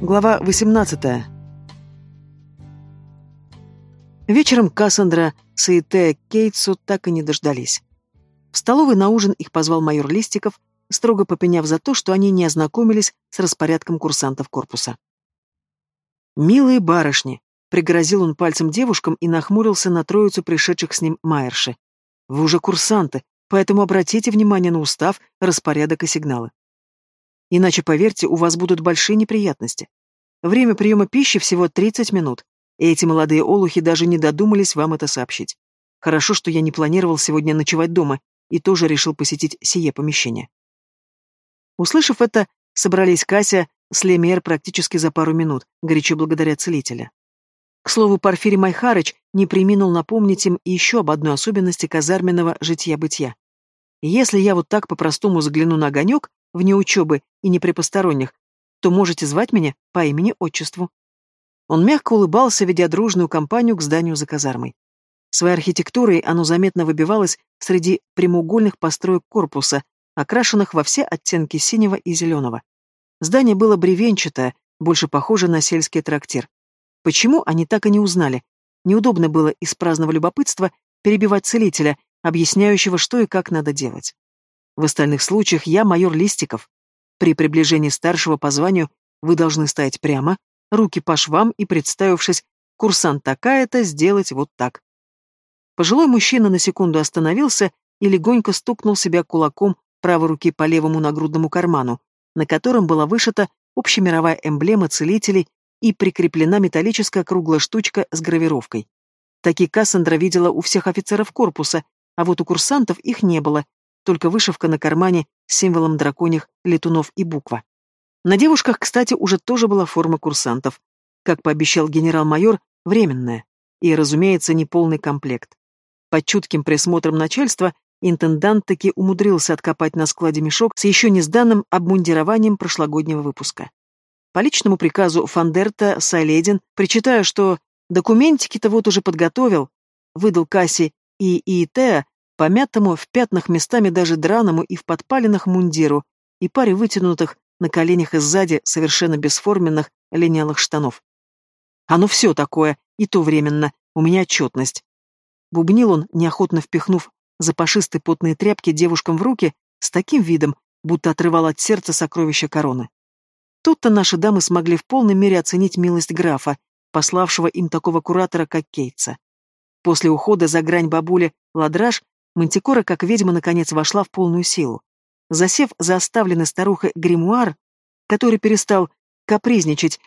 Глава 18. Вечером Кассандра с Ите Кейтсу так и не дождались. В столовой на ужин их позвал майор Листиков, строго попеняв за то, что они не ознакомились с распорядком курсантов корпуса. «Милые барышни!» — пригрозил он пальцем девушкам и нахмурился на троицу пришедших с ним майерши. «Вы уже курсанты, поэтому обратите внимание на устав, распорядок и сигналы. Иначе, поверьте, у вас будут большие неприятности. Время приема пищи всего 30 минут, и эти молодые олухи даже не додумались вам это сообщить. Хорошо, что я не планировал сегодня ночевать дома и тоже решил посетить сие помещение. Услышав это, собрались Кася с Лемер практически за пару минут, горячо благодаря целителя. К слову, Порфирий Майхарыч не приминул напомнить им еще об одной особенности казарменного житья-бытия. Если я вот так по-простому загляну на огонек, вне учебы и не при посторонних, то можете звать меня по имени-отчеству». Он мягко улыбался, ведя дружную компанию к зданию за казармой. Своей архитектурой оно заметно выбивалось среди прямоугольных построек корпуса, окрашенных во все оттенки синего и зеленого. Здание было бревенчатое, больше похоже на сельский трактир. Почему, они так и не узнали. Неудобно было из праздного любопытства перебивать целителя, объясняющего, что и как надо делать. В остальных случаях я майор Листиков. При приближении старшего по званию вы должны стоять прямо, руки по швам и, представившись, курсант такая-то, сделать вот так. Пожилой мужчина на секунду остановился и легонько стукнул себя кулаком правой руки по левому нагрудному карману, на котором была вышита общемировая эмблема целителей и прикреплена металлическая круглая штучка с гравировкой. Такие Кассандра видела у всех офицеров корпуса, а вот у курсантов их не было, только вышивка на кармане символом драконьих летунов и буква. На девушках, кстати, уже тоже была форма курсантов. Как пообещал генерал-майор, временная. И, разумеется, не полный комплект. Под чутким присмотром начальства интендант таки умудрился откопать на складе мешок с еще не сданным обмундированием прошлогоднего выпуска. По личному приказу Фандерта Сайледин, причитая, что документики-то вот уже подготовил, выдал Касси и Иитеа помятому, в пятнах местами даже драному и в подпаленных мундиру, и паре вытянутых на коленях и сзади совершенно бесформенных линялых штанов. Оно все такое, и то временно, у меня отчетность. Бубнил он, неохотно впихнув запашистые потные тряпки девушкам в руки, с таким видом, будто отрывал от сердца сокровища короны. Тут-то наши дамы смогли в полной мере оценить милость графа, пославшего им такого куратора, как Кейтса. После ухода за грань бабули Ладраж Мантикора, как ведьма, наконец вошла в полную силу. Засев за оставленный старухой гримуар, который перестал капризничать,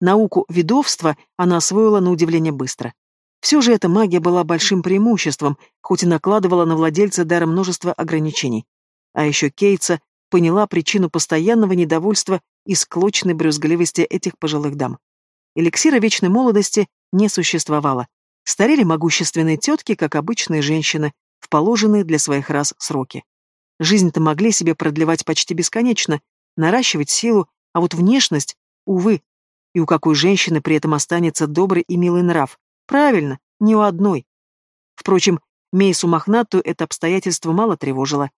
науку ведовства она освоила на удивление быстро. Все же эта магия была большим преимуществом, хоть и накладывала на владельца дара множество ограничений. А еще Кейтса поняла причину постоянного недовольства и склочной брюзгливости этих пожилых дам. Эликсира вечной молодости не существовало. Старели могущественные тетки, как обычные женщины, в положенные для своих рас сроки. Жизнь-то могли себе продлевать почти бесконечно, наращивать силу, а вот внешность, увы, и у какой женщины при этом останется добрый и милый нрав? Правильно, ни у одной. Впрочем, Мейсу Мохнатую это обстоятельство мало тревожило.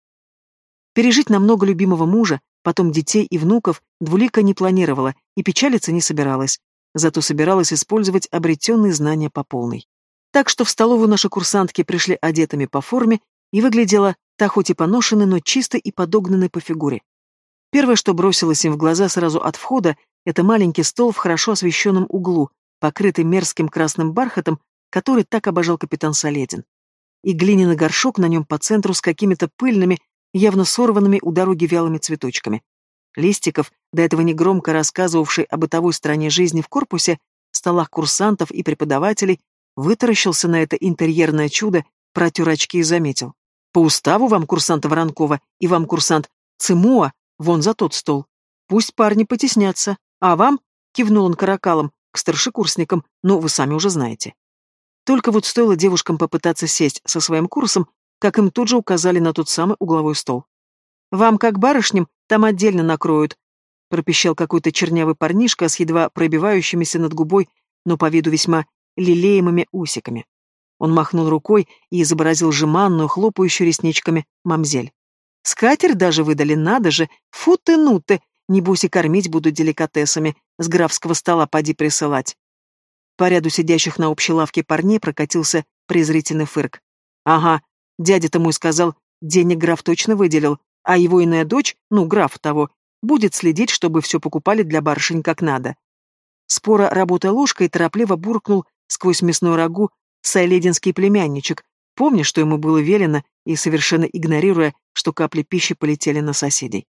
Пережить намного любимого мужа, потом детей и внуков, Двулика не планировала и печалиться не собиралась, зато собиралась использовать обретенные знания по полной. Так что в столовую наши курсантки пришли одетыми по форме, и выглядела та хоть и поношенной, но чисто и подогнанной по фигуре. Первое, что бросилось им в глаза сразу от входа, это маленький стол в хорошо освещенном углу, покрытый мерзким красным бархатом, который так обожал капитан Соледин. И глиняный горшок на нем по центру с какими-то пыльными, явно сорванными у дороги вялыми цветочками. Листиков, до этого негромко рассказывавший о бытовой стороне жизни в корпусе, столах курсантов и преподавателей, вытаращился на это интерьерное чудо, протер очки и заметил. По уставу вам, курсант Воронкова, и вам, курсант Цимуа, вон за тот стол. Пусть парни потеснятся. А вам, кивнул он каракалом, к старшекурсникам, ну, вы сами уже знаете. Только вот стоило девушкам попытаться сесть со своим курсом, как им тут же указали на тот самый угловой стол. «Вам, как барышням, там отдельно накроют», — пропищал какой-то чернявый парнишка с едва пробивающимися над губой, но по виду весьма лелеемыми усиками. Он махнул рукой и изобразил жеманную, хлопающую ресничками, мамзель. Скатерть даже выдали, надо же, фу ты, ну ты, Небось и кормить будут деликатесами, с графского стола поди присылать. По ряду сидящих на общей лавке парней прокатился презрительный фырк. Ага, дядя-то мой сказал, денег граф точно выделил, а его иная дочь, ну, граф того, будет следить, чтобы все покупали для барышень как надо. Спора, работая ложкой, торопливо буркнул сквозь мясную рагу сайлединский племянничек, помня, что ему было велено, и совершенно игнорируя, что капли пищи полетели на соседей.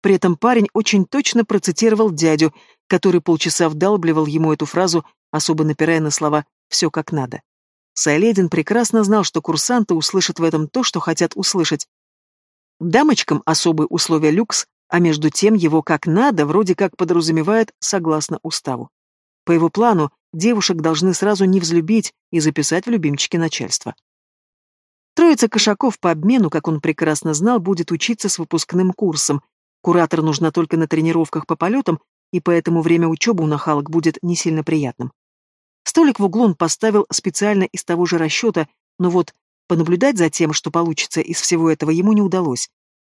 При этом парень очень точно процитировал дядю, который полчаса вдалбливал ему эту фразу, особо напирая на слова «все как надо». Сайледин прекрасно знал, что курсанты услышат в этом то, что хотят услышать. Дамочкам особые условия люкс, а между тем его как надо вроде как подразумевает согласно уставу. По его плану, девушек должны сразу не взлюбить и записать в любимчики начальства. Троица кошаков по обмену, как он прекрасно знал, будет учиться с выпускным курсом, Куратор нужна только на тренировках по полетам, и поэтому время учебы у нахалок будет не сильно приятным. Столик в углу он поставил специально из того же расчета, но вот понаблюдать за тем, что получится из всего этого, ему не удалось.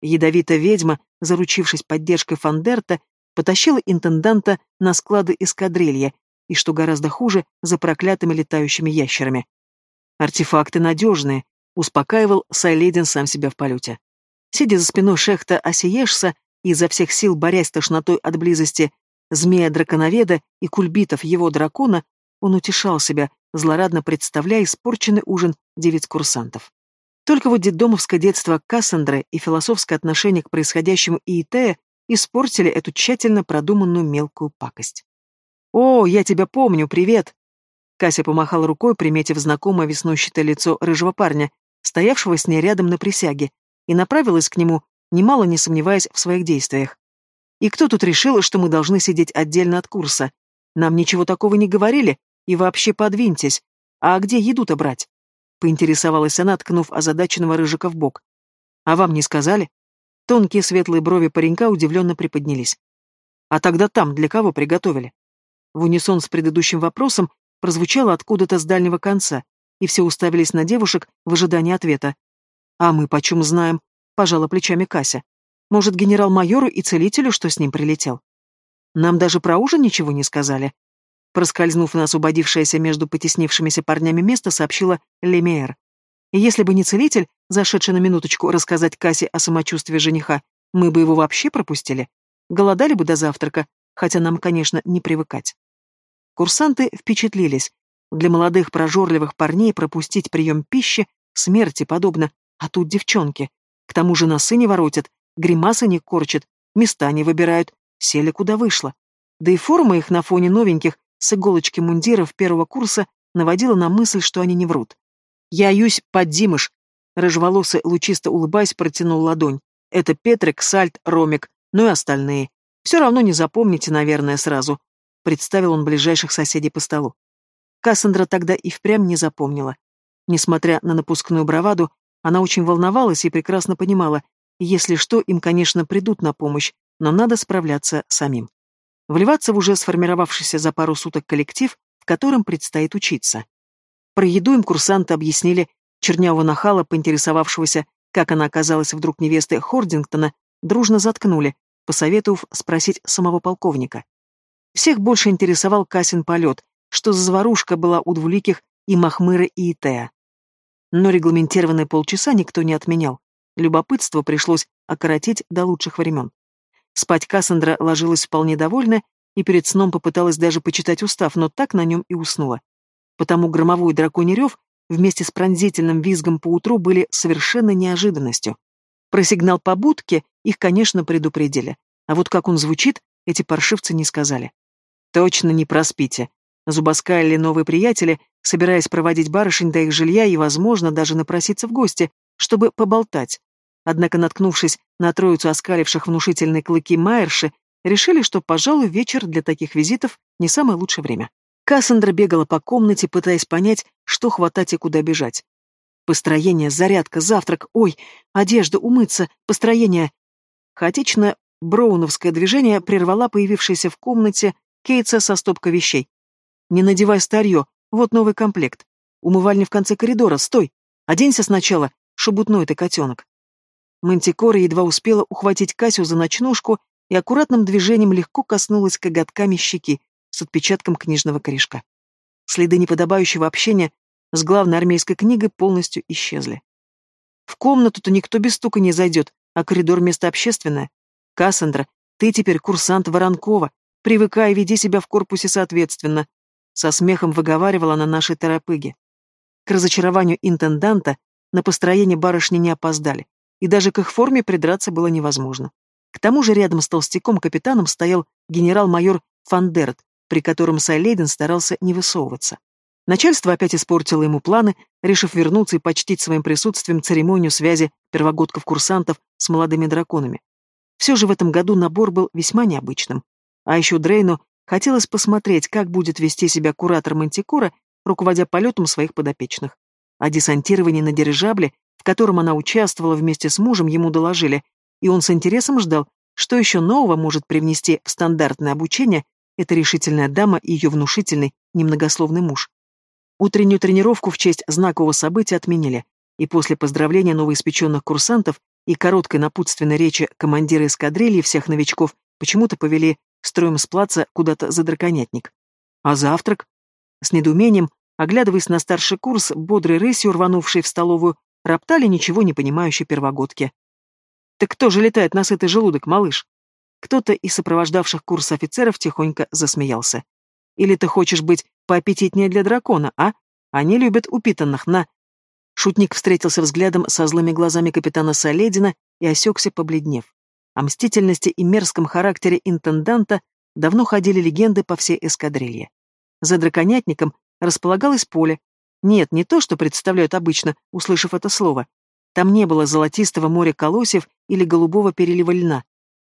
Ядовитая ведьма, заручившись поддержкой Фандерта, потащила интенданта на склады эскадрилья, и, что гораздо хуже, за проклятыми летающими ящерами. Артефакты надежные, успокаивал Сайледин сам себя в полете. Сидя за спиной шехта Осиешса, изо всех сил борясь с тошнотой от близости змея-драконоведа и кульбитов его дракона, он утешал себя, злорадно представляя испорченный ужин девиц-курсантов. Только вот детдомовское детство Кассандры и философское отношение к происходящему Иетея испортили эту тщательно продуманную мелкую пакость. «О, я тебя помню, привет!» Кася помахала рукой, приметив знакомое веснущатое лицо рыжего парня, стоявшего с ней рядом на присяге, и направилась к нему, немало не сомневаясь в своих действиях. И кто тут решил, что мы должны сидеть отдельно от курса? Нам ничего такого не говорили, и вообще подвиньтесь. А где еду-то брать? Поинтересовалась она, ткнув озадаченного рыжика в бок. А вам не сказали? Тонкие светлые брови паренька удивленно приподнялись. А тогда там для кого приготовили? В унисон с предыдущим вопросом прозвучало откуда-то с дальнего конца, и все уставились на девушек в ожидании ответа. А мы почем знаем? пожала плечами Кася. Может, генерал-майору и целителю, что с ним прилетел? Нам даже про ужин ничего не сказали. Проскользнув на освободившееся между потеснившимися парнями место, сообщила Лемиэр. Если бы не целитель, зашедший на минуточку рассказать Касе о самочувствии жениха, мы бы его вообще пропустили. Голодали бы до завтрака, хотя нам, конечно, не привыкать. Курсанты впечатлились. Для молодых прожорливых парней пропустить прием пищи смерти подобно, а тут девчонки. К тому же носы не воротят, гримасы не корчат, места не выбирают, сели куда вышло. Да и форма их на фоне новеньких с иголочки мундиров первого курса наводила на мысль, что они не врут. «Я юсь под Димыш», — рыжеволосый, лучисто улыбаясь, протянул ладонь. «Это Петрик, Сальт, Ромик, ну и остальные. Все равно не запомните, наверное, сразу», — представил он ближайших соседей по столу. Кассандра тогда и впрямь не запомнила. Несмотря на напускную браваду, она очень волновалась и прекрасно понимала, если что, им, конечно, придут на помощь, но надо справляться самим. Вливаться в уже сформировавшийся за пару суток коллектив, в котором предстоит учиться. Про еду им курсанты объяснили чернявого нахала, поинтересовавшегося, как она оказалась вдруг невестой Хордингтона, дружно заткнули, посоветовав спросить самого полковника. Всех больше интересовал Касин полет, что за заварушка была у двуликих и Махмыра и Итея. Но регламентированные полчаса никто не отменял. Любопытство пришлось окоротить до лучших времен. Спать Кассандра ложилась вполне довольна и перед сном попыталась даже почитать устав, но так на нем и уснула. Потому громовой драконий рев вместе с пронзительным визгом поутру были совершенно неожиданностью. Про сигнал побудки их, конечно, предупредили, а вот как он звучит, эти паршивцы не сказали. «Точно не проспите», Зубоскалили новые приятели, собираясь проводить барышень до их жилья и, возможно, даже напроситься в гости, чтобы поболтать. Однако, наткнувшись на троицу оскаливших внушительные клыки Майерши, решили, что, пожалуй, вечер для таких визитов не самое лучшее время. Кассандра бегала по комнате, пытаясь понять, что хватать и куда бежать. Построение, зарядка, завтрак, ой, одежда, умыться, построение. Хаотично броуновское движение прервала появившаяся в комнате Кейтса со стопкой вещей. «Не надевай старье, вот новый комплект. Умывальня в конце коридора, стой! Оденься сначала, шебутной ты котенок. Мантикора едва успела ухватить Касю за ночнушку, и аккуратным движением легко коснулась коготками щеки с отпечатком книжного корешка. Следы неподобающего общения с главной армейской книгой полностью исчезли. В комнату-то никто без стука не зайдет, а коридор — место общественное. Кассандра, ты теперь курсант Воронкова, привыкай веди себя в корпусе соответственно. Со смехом выговаривала на нашей торопыге. К разочарованию интенданта на построение барышни не опоздали, и даже к их форме придраться было невозможно. К тому же рядом с толстяком-капитаном стоял генерал-майор Фандерт, при котором Сайлейден старался не высовываться. Начальство опять испортило ему планы, решив вернуться и почтить своим присутствием церемонию связи первогодков-курсантов с молодыми драконами. Все же в этом году набор был весьма необычным. А еще Дрейну хотелось посмотреть, как будет вести себя куратор Мантикора, руководя полетом своих подопечных. О десантировании на дирижабле, в котором она участвовала вместе с мужем, ему доложили, и он с интересом ждал, что еще нового может привнести в стандартное обучение эта решительная дама и ее внушительный, немногословный муж. Утреннюю тренировку в честь знакового события отменили, и после поздравления новоиспеченных курсантов и короткой напутственной речи командира эскадрильи всех новичков почему-то повели строем с плаца куда-то за драконятник. А завтрак? С недоумением, оглядываясь на старший курс, бодрой рысью рванувшей в столовую, роптали ничего не понимающие первогодки. «Так кто же летает на сытый желудок, малыш?» Кто-то из сопровождавших курс офицеров тихонько засмеялся. «Или ты хочешь быть поаппетитнее для дракона, а? Они любят упитанных, на!» Шутник встретился взглядом со злыми глазами капитана Соледина и осекся, побледнев. О мстительности и мерзком характере интенданта давно ходили легенды по всей эскадрилье. За драконятником располагалось поле. Нет, не то, что представляют обычно, услышав это слово. Там не было золотистого моря колосьев или голубого перелива льна.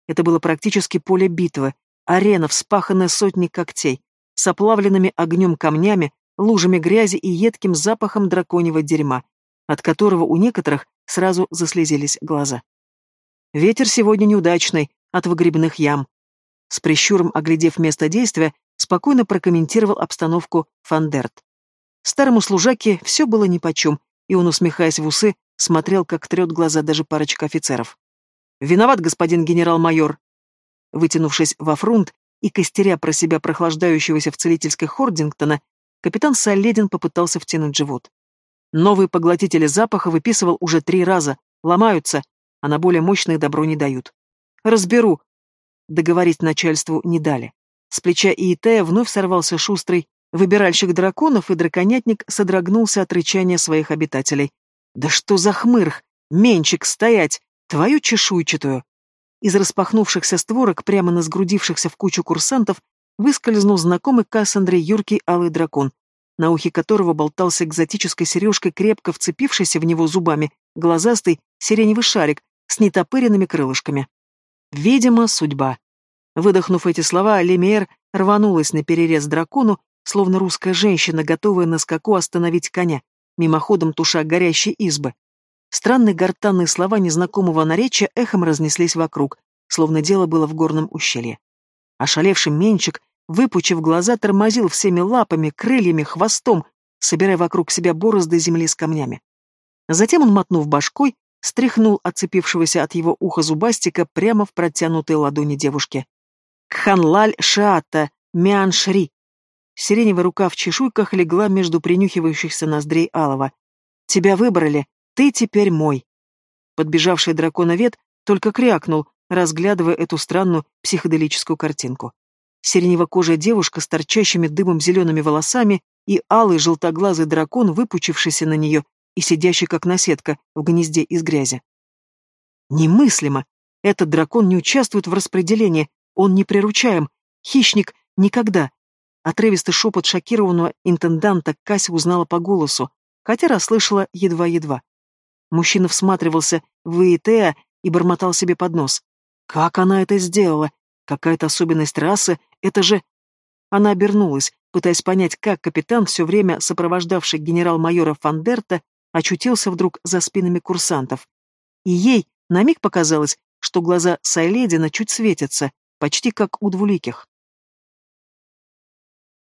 Это было практически поле битвы, арена, вспаханная сотней когтей, с оплавленными огнем камнями, лужами грязи и едким запахом драконьего дерьма, от которого у некоторых сразу заслезились глаза. Ветер сегодня неудачный, от выгребных ям. С прищуром оглядев место действия, спокойно прокомментировал обстановку Фандерт. Старому служаке все было нипочем, и он, усмехаясь в усы, смотрел, как трет глаза даже парочка офицеров. «Виноват, господин генерал-майор!» Вытянувшись во фрунт и костеря про себя прохлаждающегося в целительской Хордингтона, капитан Соледин попытался втянуть живот. Новые поглотители запаха выписывал уже три раза, ломаются, а на более мощные добро не дают. «Разберу!» Договорить начальству не дали. С плеча Иетея вновь сорвался шустрый выбиральщик драконов, и драконятник содрогнулся от рычания своих обитателей. «Да что за хмырх! Менчик, стоять! Твою чешуйчатую!» Из распахнувшихся створок, прямо на сгрудившихся в кучу курсантов, выскользнул знакомый Кассандре юркий алый дракон, на ухе которого болтался экзотической сережкой, крепко вцепившийся в него зубами, глазастый сиреневый шарик с нетопыренными крылышками. Видимо, судьба. Выдохнув эти слова, Лемиэр рванулась на перерез дракону, словно русская женщина, готовая на скаку остановить коня, мимоходом туша горящей избы. Странные гортанные слова незнакомого наречия эхом разнеслись вокруг, словно дело было в горном ущелье. Ошалевший менчик, выпучив глаза, тормозил всеми лапами, крыльями, хвостом, собирая вокруг себя борозды земли с камнями. Затем он, мотнув башкой, стряхнул отцепившегося от его уха зубастика прямо в протянутые ладони девушки. «Кханлаль Шаата, Мианшри!» Сиреневая рука в чешуйках легла между принюхивающихся ноздрей Алова. «Тебя выбрали, ты теперь мой!» Подбежавший драконовед только крякнул, разглядывая эту странную психоделическую картинку. Сиренево-кожая девушка с торчащими дымом зелеными волосами и алый желтоглазый дракон, выпучившийся на нее и сидящий как наседка в гнезде из грязи. Немыслимо! Этот дракон не участвует в распределении, он не приручаем, хищник никогда. Отрывистый шепот шокированного интенданта Кася узнала по голосу, хотя расслышала едва-едва. Мужчина всматривался в Иетеа и бормотал себе под нос. Как она это сделала? Какая-то особенность расы? Это же... Она обернулась, пытаясь понять, как капитан, все время сопровождавший генерал-майора Фандерта, очутился вдруг за спинами курсантов. И ей на миг показалось, что глаза Сайледина чуть светятся, почти как у двуликих.